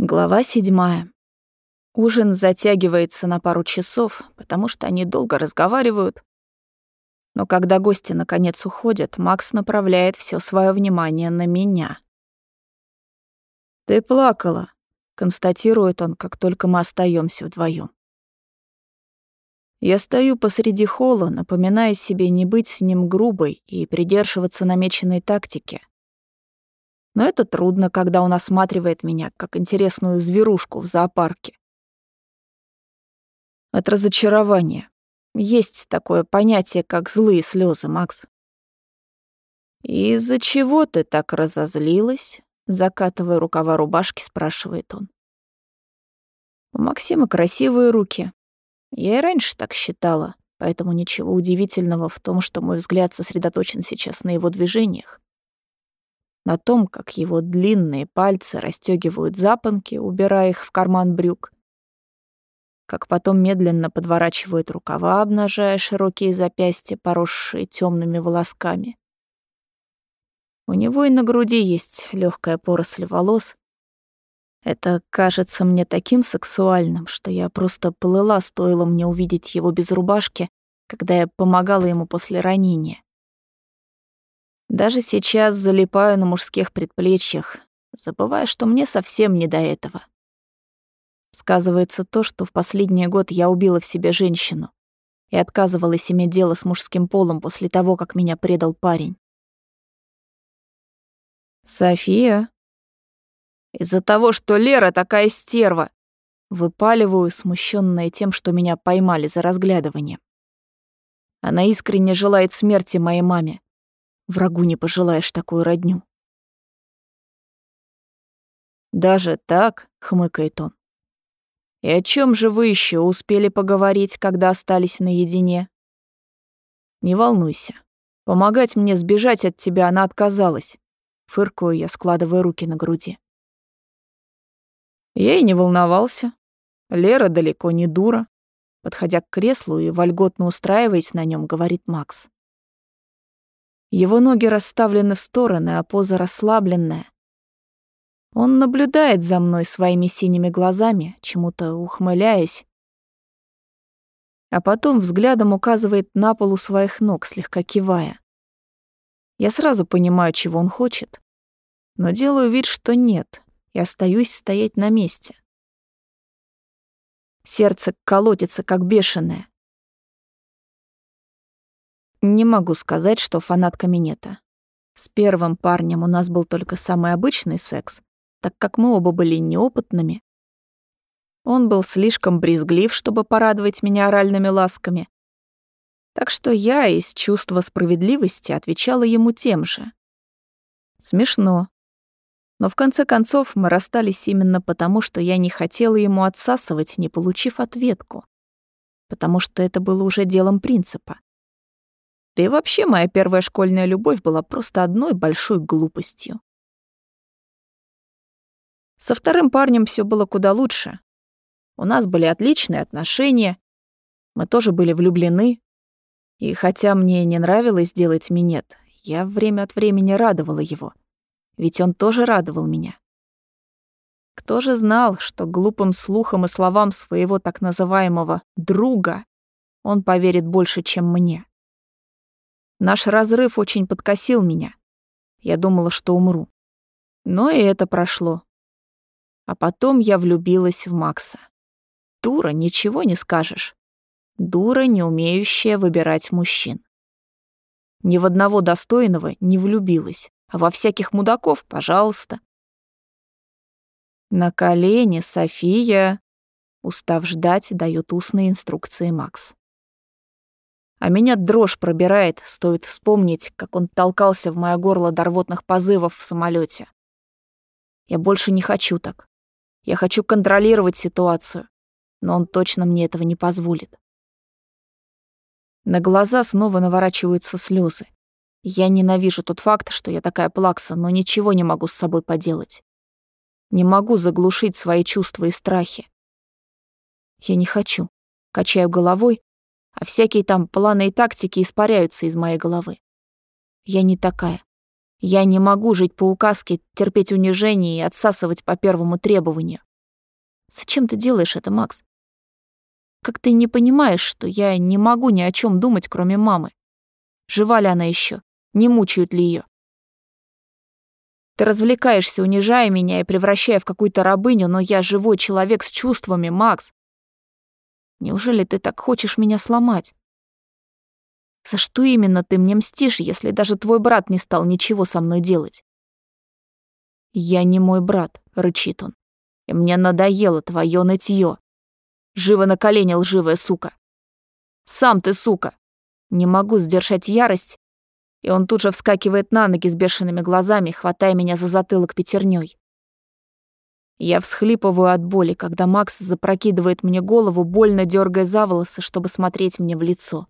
Глава седьмая. Ужин затягивается на пару часов, потому что они долго разговаривают. Но когда гости наконец уходят, Макс направляет все свое внимание на меня. «Ты плакала», — констатирует он, как только мы остаемся вдвоем. Я стою посреди холла, напоминая себе не быть с ним грубой и придерживаться намеченной тактики. Но это трудно, когда он осматривает меня, как интересную зверушку в зоопарке. От разочарования. Есть такое понятие, как злые слезы, Макс. «Из-за чего ты так разозлилась?» Закатывая рукава рубашки, спрашивает он. У Максима красивые руки. Я и раньше так считала, поэтому ничего удивительного в том, что мой взгляд сосредоточен сейчас на его движениях на том, как его длинные пальцы расстегивают запонки, убирая их в карман брюк, как потом медленно подворачивают рукава, обнажая широкие запястья, поросшие темными волосками. У него и на груди есть легкая поросль волос. Это кажется мне таким сексуальным, что я просто плыла, стоило мне увидеть его без рубашки, когда я помогала ему после ранения. Даже сейчас залипаю на мужских предплечьях, забывая, что мне совсем не до этого. Сказывается то, что в последний год я убила в себе женщину и отказывалась иметь дело с мужским полом после того, как меня предал парень. «София?» «Из-за того, что Лера такая стерва!» Выпаливаю, смущенная тем, что меня поймали за разглядывание. Она искренне желает смерти моей маме, Врагу не пожелаешь такую родню. «Даже так?» — хмыкает он. «И о чем же вы еще успели поговорить, когда остались наедине?» «Не волнуйся. Помогать мне сбежать от тебя она отказалась», — фыркаю я, складывая руки на груди. Я и не волновался. Лера далеко не дура. Подходя к креслу и вольготно устраиваясь на нем, говорит Макс. Его ноги расставлены в стороны, а поза расслабленная. Он наблюдает за мной своими синими глазами, чему-то ухмыляясь, а потом взглядом указывает на пол у своих ног, слегка кивая. Я сразу понимаю, чего он хочет, но делаю вид, что нет, и остаюсь стоять на месте. Сердце колотится, как бешеное. Не могу сказать, что фанатка минета. С первым парнем у нас был только самый обычный секс, так как мы оба были неопытными. Он был слишком брезглив, чтобы порадовать меня оральными ласками. Так что я из чувства справедливости отвечала ему тем же. Смешно. Но в конце концов мы расстались именно потому, что я не хотела ему отсасывать, не получив ответку. Потому что это было уже делом принципа. Да и вообще моя первая школьная любовь была просто одной большой глупостью. Со вторым парнем все было куда лучше. У нас были отличные отношения, мы тоже были влюблены. И хотя мне не нравилось делать минет, я время от времени радовала его, ведь он тоже радовал меня. Кто же знал, что глупым слухам и словам своего так называемого «друга» он поверит больше, чем мне? Наш разрыв очень подкосил меня. Я думала, что умру. Но и это прошло. А потом я влюбилась в Макса. Дура, ничего не скажешь. Дура, не умеющая выбирать мужчин. Ни в одного достойного не влюбилась, а во всяких мудаков, пожалуйста. На колени, София, устав ждать, дает устные инструкции Макс. А меня дрожь пробирает, стоит вспомнить, как он толкался в моё горло до рвотных позывов в самолете. Я больше не хочу так. Я хочу контролировать ситуацию, но он точно мне этого не позволит. На глаза снова наворачиваются слезы. Я ненавижу тот факт, что я такая плакса, но ничего не могу с собой поделать. Не могу заглушить свои чувства и страхи. Я не хочу. Качаю головой, а всякие там планы и тактики испаряются из моей головы. Я не такая. Я не могу жить по указке, терпеть унижение и отсасывать по первому требованию. Зачем ты делаешь это, Макс? Как ты не понимаешь, что я не могу ни о чем думать, кроме мамы? Жива ли она еще? Не мучают ли ее? Ты развлекаешься, унижая меня и превращая в какую-то рабыню, но я живой человек с чувствами, Макс. Неужели ты так хочешь меня сломать? За что именно ты мне мстишь, если даже твой брат не стал ничего со мной делать? Я не мой брат, рычит он. И мне надоело твое нытье. Живо на колени, лживая сука. Сам ты сука. Не могу сдержать ярость, и он тут же вскакивает на ноги с бешеными глазами, хватая меня за затылок пятерней. Я всхлипываю от боли, когда Макс запрокидывает мне голову, больно дергая за волосы, чтобы смотреть мне в лицо.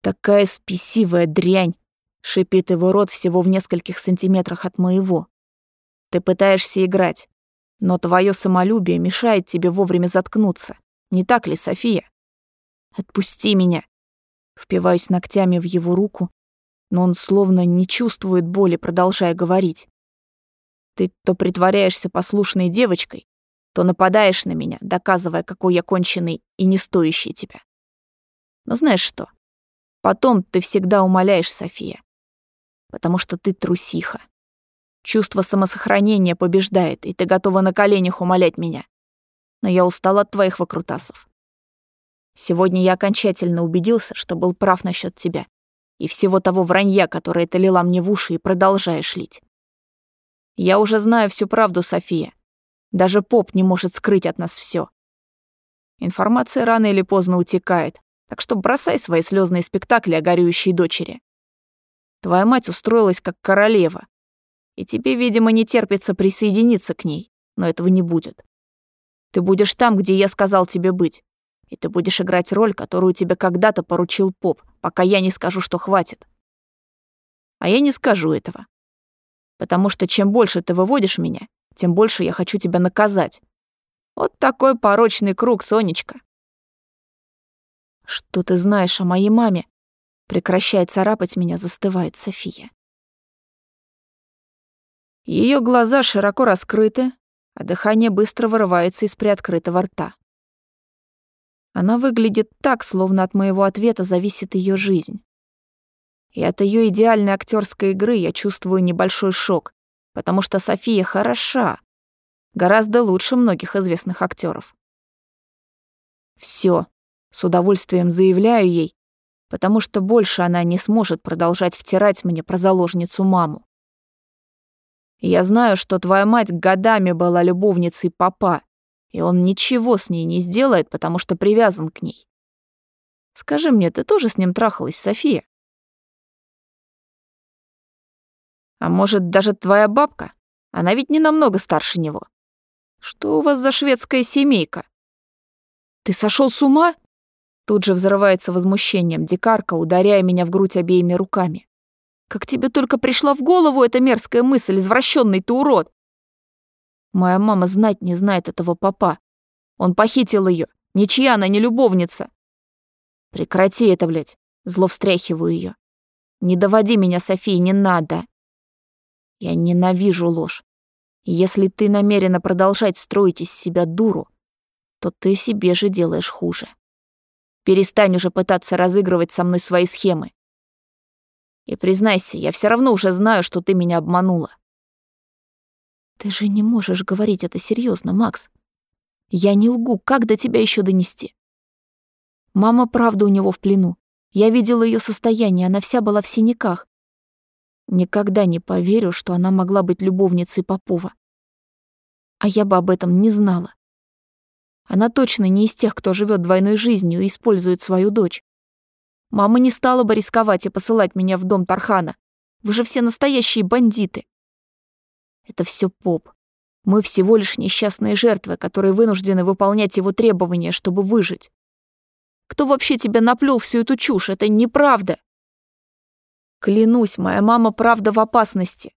«Такая спесивая дрянь!» — шипит его рот всего в нескольких сантиметрах от моего. «Ты пытаешься играть, но твое самолюбие мешает тебе вовремя заткнуться. Не так ли, София? Отпусти меня!» Впиваюсь ногтями в его руку, но он словно не чувствует боли, продолжая говорить. Ты то притворяешься послушной девочкой, то нападаешь на меня, доказывая, какой я конченый и не стоящий тебя. Но знаешь что? Потом ты всегда умоляешь, София. Потому что ты трусиха. Чувство самосохранения побеждает, и ты готова на коленях умолять меня. Но я устал от твоих выкрутасов. Сегодня я окончательно убедился, что был прав насчет тебя и всего того вранья, которое ты лила мне в уши и продолжаешь лить. Я уже знаю всю правду, София. Даже поп не может скрыть от нас все. Информация рано или поздно утекает, так что бросай свои слезные спектакли о горюющей дочери. Твоя мать устроилась как королева, и тебе, видимо, не терпится присоединиться к ней, но этого не будет. Ты будешь там, где я сказал тебе быть, и ты будешь играть роль, которую тебе когда-то поручил поп, пока я не скажу, что хватит. А я не скажу этого потому что чем больше ты выводишь меня, тем больше я хочу тебя наказать. Вот такой порочный круг, Сонечка. Что ты знаешь о моей маме? Прекращает царапать меня, застывает София. Ее глаза широко раскрыты, а дыхание быстро вырывается из приоткрытого рта. Она выглядит так, словно от моего ответа зависит ее жизнь. И от ее идеальной актерской игры я чувствую небольшой шок, потому что София хороша, гораздо лучше многих известных актеров. Все, с удовольствием заявляю ей, потому что больше она не сможет продолжать втирать мне про заложницу маму. Я знаю, что твоя мать годами была любовницей папа, и он ничего с ней не сделает, потому что привязан к ней. Скажи мне, ты тоже с ним трахалась, София? А может, даже твоя бабка? Она ведь не намного старше него. Что у вас за шведская семейка? Ты сошел с ума? Тут же взрывается возмущением дикарка, ударяя меня в грудь обеими руками. Как тебе только пришла в голову эта мерзкая мысль, извращенный ты урод? Моя мама знать не знает этого папа. Он похитил ее. Ничья она не любовница. Прекрати это, блядь. Зло встряхиваю ее. Не доводи меня, София, не надо. Я ненавижу ложь. Если ты намерена продолжать строить из себя дуру, то ты себе же делаешь хуже. Перестань уже пытаться разыгрывать со мной свои схемы. И признайся, я все равно уже знаю, что ты меня обманула. Ты же не можешь говорить это серьезно, Макс. Я не лгу, как до тебя еще донести? Мама правда у него в плену. Я видела ее состояние, она вся была в синяках. Никогда не поверю, что она могла быть любовницей Попова. А я бы об этом не знала. Она точно не из тех, кто живет двойной жизнью и использует свою дочь. Мама не стала бы рисковать и посылать меня в дом Тархана. Вы же все настоящие бандиты. Это все поп. Мы всего лишь несчастные жертвы, которые вынуждены выполнять его требования, чтобы выжить. Кто вообще тебя наплел всю эту чушь? Это неправда. Клянусь, моя мама правда в опасности.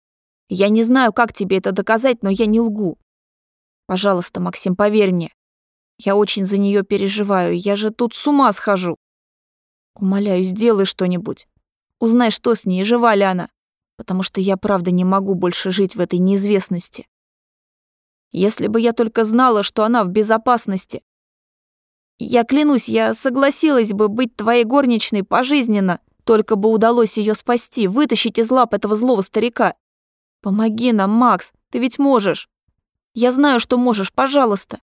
Я не знаю, как тебе это доказать, но я не лгу. Пожалуйста, Максим, поверь мне. Я очень за нее переживаю, я же тут с ума схожу. Умоляю, сделай что-нибудь. Узнай, что с ней, жива ли она. Потому что я правда не могу больше жить в этой неизвестности. Если бы я только знала, что она в безопасности. Я клянусь, я согласилась бы быть твоей горничной пожизненно, только бы удалось ее спасти, вытащить из лап этого злого старика. Помоги нам, Макс, ты ведь можешь. Я знаю, что можешь, пожалуйста.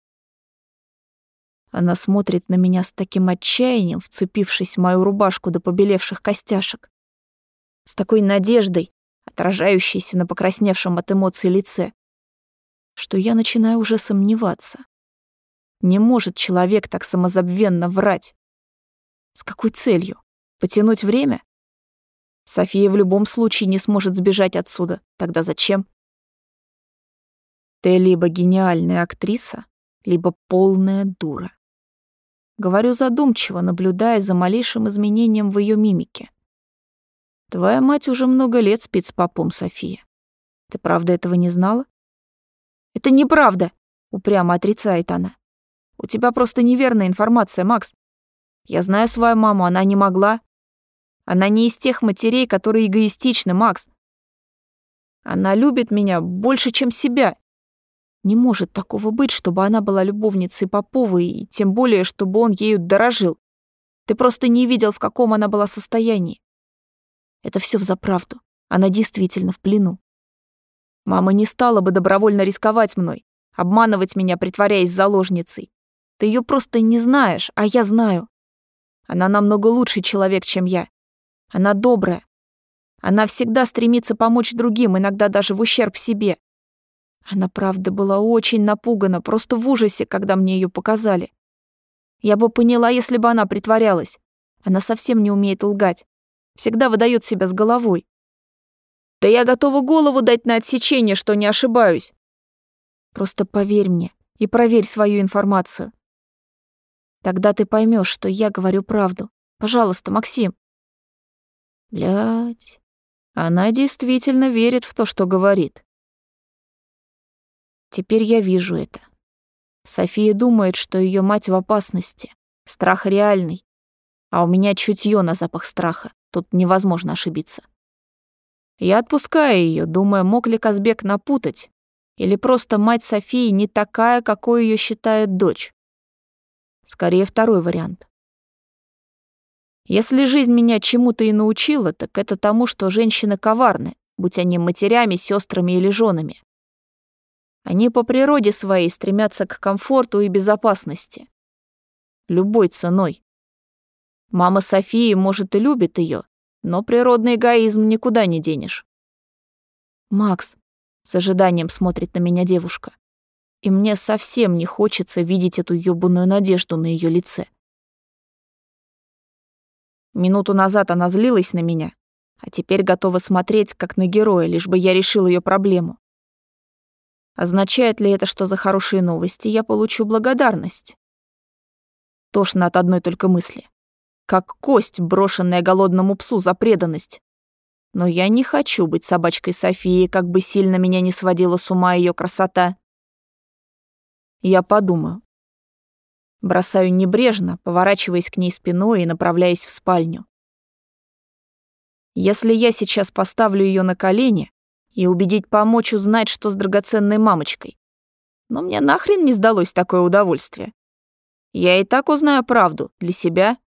Она смотрит на меня с таким отчаянием, вцепившись в мою рубашку до побелевших костяшек. С такой надеждой, отражающейся на покрасневшем от эмоций лице, что я начинаю уже сомневаться. Не может человек так самозабвенно врать. С какой целью? Потянуть время? София в любом случае не сможет сбежать отсюда. Тогда зачем? Ты либо гениальная актриса, либо полная дура. Говорю задумчиво, наблюдая за малейшим изменением в ее мимике. Твоя мать уже много лет спит с папом, София. Ты правда этого не знала? Это неправда, упрямо отрицает она. У тебя просто неверная информация, Макс. Я знаю свою маму, она не могла. Она не из тех матерей, которые эгоистичны, Макс. Она любит меня больше, чем себя. Не может такого быть, чтобы она была любовницей Поповой, и тем более, чтобы он ею дорожил. Ты просто не видел, в каком она была состоянии. Это все взаправду. Она действительно в плену. Мама не стала бы добровольно рисковать мной, обманывать меня, притворяясь заложницей. Ты ее просто не знаешь, а я знаю. Она намного лучший человек, чем я. Она добрая. Она всегда стремится помочь другим, иногда даже в ущерб себе. Она, правда, была очень напугана, просто в ужасе, когда мне ее показали. Я бы поняла, если бы она притворялась. Она совсем не умеет лгать. Всегда выдает себя с головой. Да я готова голову дать на отсечение, что не ошибаюсь. Просто поверь мне и проверь свою информацию. Тогда ты поймешь, что я говорю правду. Пожалуйста, Максим. Блять, она действительно верит в то, что говорит. Теперь я вижу это. София думает, что ее мать в опасности. Страх реальный. А у меня чутье на запах страха. Тут невозможно ошибиться. Я отпускаю ее, думая, мог ли Казбек напутать, или просто мать Софии не такая, какой ее считает дочь. Скорее, второй вариант. Если жизнь меня чему-то и научила, так это тому, что женщины коварны, будь они матерями, сестрами или женами. Они по природе своей стремятся к комфорту и безопасности. Любой ценой. Мама Софии, может, и любит ее, но природный эгоизм никуда не денешь. «Макс», — с ожиданием смотрит на меня девушка, и мне совсем не хочется видеть эту ёбаную надежду на ее лице. Минуту назад она злилась на меня, а теперь готова смотреть, как на героя, лишь бы я решил ее проблему. Означает ли это, что за хорошие новости я получу благодарность? Тошно от одной только мысли. Как кость, брошенная голодному псу за преданность. Но я не хочу быть собачкой Софии, как бы сильно меня не сводила с ума ее красота. Я подумаю. Бросаю небрежно, поворачиваясь к ней спиной и направляясь в спальню. Если я сейчас поставлю ее на колени, и убедить помочь узнать, что с драгоценной мамочкой. Но мне нахрен не сдалось такое удовольствие. Я и так узнаю правду для себя,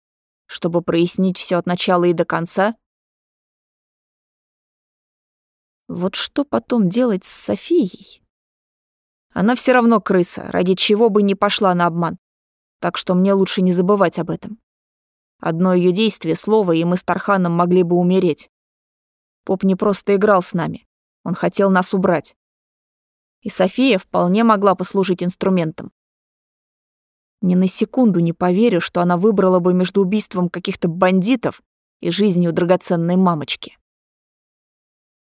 чтобы прояснить все от начала и до конца. Вот что потом делать с Софией? Она все равно крыса, ради чего бы не пошла на обман. Так что мне лучше не забывать об этом. Одно ее действие, слово, и мы с Тарханом могли бы умереть. Поп не просто играл с нами. Он хотел нас убрать. И София вполне могла послужить инструментом. Ни на секунду не поверю, что она выбрала бы между убийством каких-то бандитов и жизнью драгоценной мамочки.